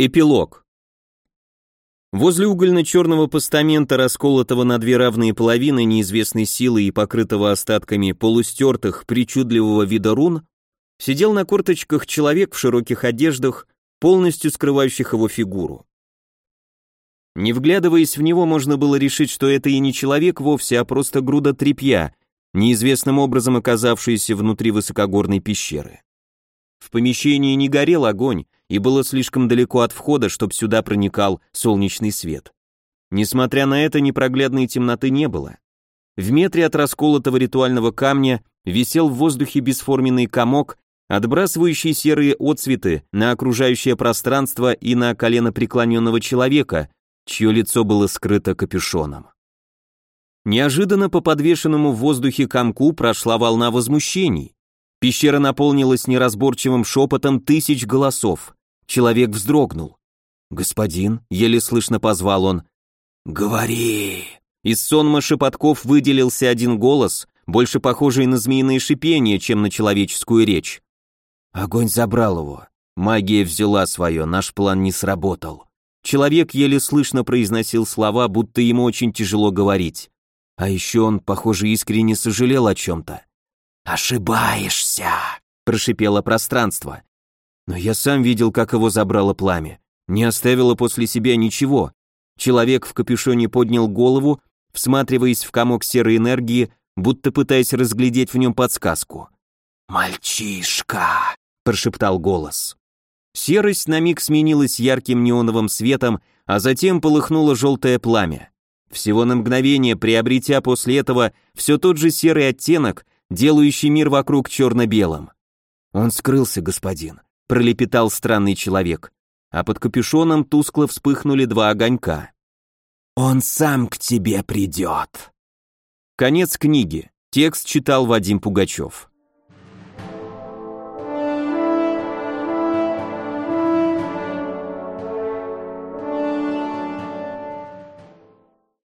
Эпилог. Возле угольно-черного постамента, расколотого на две равные половины неизвестной силы и покрытого остатками полустертых, причудливого вида рун, сидел на корточках человек в широких одеждах, полностью скрывающих его фигуру. Не вглядываясь в него, можно было решить, что это и не человек вовсе, а просто груда тряпья, неизвестным образом оказавшаяся внутри высокогорной пещеры. В помещении не горел огонь, и было слишком далеко от входа, чтобы сюда проникал солнечный свет. Несмотря на это, непроглядной темноты не было. В метре от расколотого ритуального камня висел в воздухе бесформенный комок, отбрасывающий серые отцветы на окружающее пространство и на колено преклоненного человека, чье лицо было скрыто капюшоном. Неожиданно по подвешенному в воздухе комку прошла волна возмущений. Пещера наполнилась неразборчивым шепотом тысяч голосов. Человек вздрогнул. «Господин», — еле слышно позвал он. «Говори!» Из сонма шепотков выделился один голос, больше похожий на змеиное шипение, чем на человеческую речь. Огонь забрал его. Магия взяла свое, наш план не сработал. Человек еле слышно произносил слова, будто ему очень тяжело говорить. А еще он, похоже, искренне сожалел о чем-то. «Ошибаешься!» – прошипело пространство. Но я сам видел, как его забрало пламя. Не оставило после себя ничего. Человек в капюшоне поднял голову, всматриваясь в комок серой энергии, будто пытаясь разглядеть в нем подсказку. «Мальчишка!» – прошептал голос. Серость на миг сменилась ярким неоновым светом, а затем полыхнуло желтое пламя. Всего на мгновение, приобретя после этого все тот же серый оттенок, делающий мир вокруг черно-белым. Он скрылся, господин пролепетал странный человек, а под капюшоном тускло вспыхнули два огонька. «Он сам к тебе придет». Конец книги. Текст читал Вадим Пугачев.